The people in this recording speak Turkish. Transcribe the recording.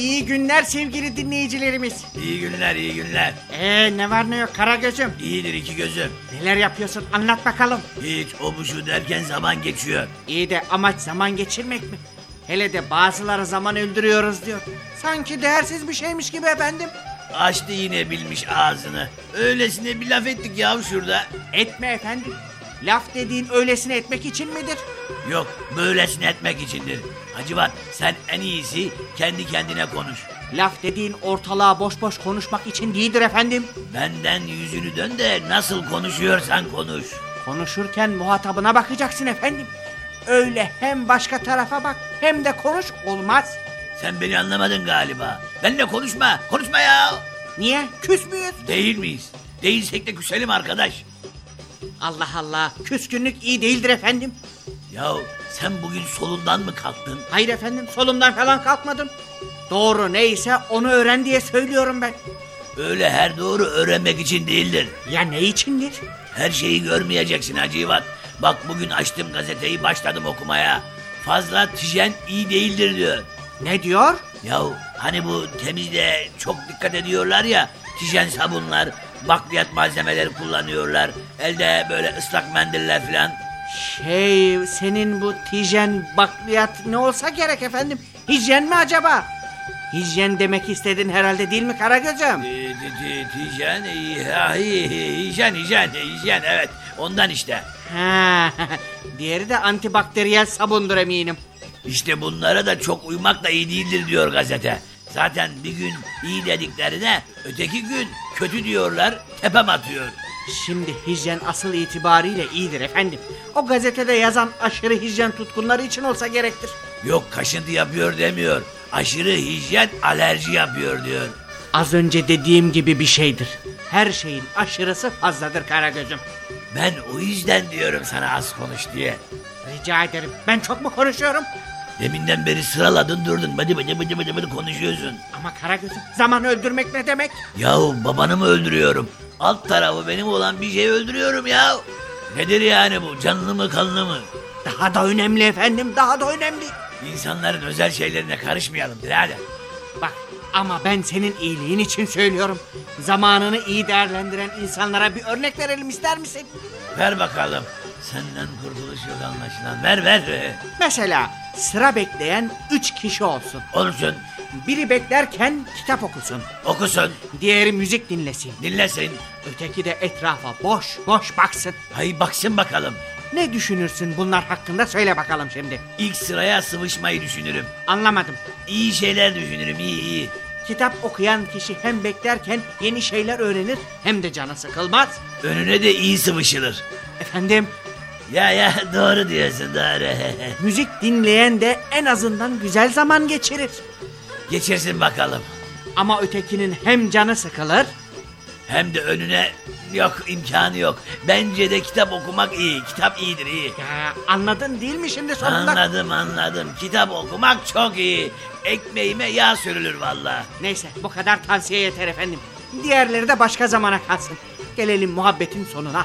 İyi günler sevgili dinleyicilerimiz. İyi günler, iyi günler. Ee ne var ne yok Karagöz'üm. İyidir iki gözüm. Neler yapıyorsun anlat bakalım. Hiç o bu şu derken zaman geçiyor. İyi de amaç zaman geçirmek mi? Hele de bazıları zaman öldürüyoruz diyor. Sanki değersiz bir şeymiş gibi efendim. Açtı yine bilmiş ağzını. Öylesine bir laf ettik ya şurada. Etme efendim. Laf dediğin öylesine etmek için midir? Yok böylesine etmek içindir. Hacivat sen en iyisi kendi kendine konuş. Laf dediğin ortalığa boş boş konuşmak için değildir efendim. Benden yüzünü dön de nasıl konuşuyorsan konuş. Konuşurken muhatabına bakacaksın efendim. Öyle hem başka tarafa bak hem de konuş olmaz. Sen beni anlamadın galiba. Benimle konuşma. Konuşma ya. Niye? Küs müyüz? Değil miyiz? Değilsek de küselim arkadaş. Allah Allah. Küskünlük iyi değildir efendim. Ya sen bugün solundan mı kalktın? Hayır efendim solumdan falan kalkmadım. Doğru neyse onu öğren diye söylüyorum ben. Öyle her doğru öğrenmek için değildir. Ya ne içindir? Her şeyi görmeyeceksin Hacivat. Bak bugün açtım gazeteyi başladım okumaya. Fazla tijen iyi değildir diyor. Ne diyor? Yahu hani bu temizliğe çok dikkat ediyorlar ya tijen sabunlar, bakliyat malzemeleri kullanıyorlar. Elde böyle ıslak mendiller falan. Şey senin bu tijen bakliyat ne olsa gerek efendim. Hijyen mi acaba? Hijyen demek istedin herhalde değil mi Karagöz'üm? Ee, ha, iyi, hijyen, hijyen, hijyen evet ondan işte. Ha, diğeri de antibakteriyel sabundur eminim. İşte bunlara da çok uymak da iyi değildir diyor gazete. Zaten bir gün iyi dediklerine öteki gün kötü diyorlar tepem atıyor. Şimdi hijyen asıl itibariyle iyidir efendim. O gazetede yazan aşırı hijyen tutkunları için olsa gerektir. Yok kaşıntı yapıyor demiyor. Aşırı hijyen alerji yapıyor diyor. Az önce dediğim gibi bir şeydir. Her şeyin aşırısı fazladır Karagöz'üm. Ben o yüzden diyorum sana az konuş diye. Rica ederim. Ben çok mu konuşuyorum? Deminden beri sıraladın durdun bıdı bıdı bıdı bıdı bıdı konuşuyorsun. Ama Karagöz'üm zaman öldürmek ne demek? Yahu babanı mı öldürüyorum? Alt tarafı benim olan bir şey öldürüyorum ya. Nedir yani bu canlı mı kanlı mı? Daha da önemli efendim daha da önemli. İnsanların özel şeylerine karışmayalım birader. Bak ama ben senin iyiliğin için söylüyorum. Zamanını iyi değerlendiren insanlara bir örnek verelim ister misin? Ver bakalım. Senden kurtuluş yok anlaşılan. Ver ver. Mesela sıra bekleyen üç kişi olsun. Olsun. Biri beklerken kitap okusun. Okusun. Diğeri müzik dinlesin. Dinlesin. Öteki de etrafa boş boş baksın. Hay baksın bakalım. Ne düşünürsün bunlar hakkında söyle bakalım şimdi. İlk sıraya sıvışmayı düşünürüm. Anlamadım. İyi şeyler düşünürüm iyi iyi. Kitap okuyan kişi hem beklerken yeni şeyler öğrenir hem de canı sıkılmaz. Önüne de iyi sıvışılır. Efendim Ya ya doğru diyorsun doğru. müzik dinleyen de en azından güzel zaman geçirir. Geçirsin bakalım. Ama ötekinin hem canı sıkılır Hem de önüne yok imkanı yok. Bence de kitap okumak iyi. Kitap iyidir iyi. Ya anladın değil mi şimdi sonunda? Anladım anladım. Kitap okumak çok iyi. Ekmeğime yağ sürülür valla. Neyse bu kadar tavsiye yeter efendim. Diğerleri de başka zamana kalsın. Gelelim muhabbetin sonuna.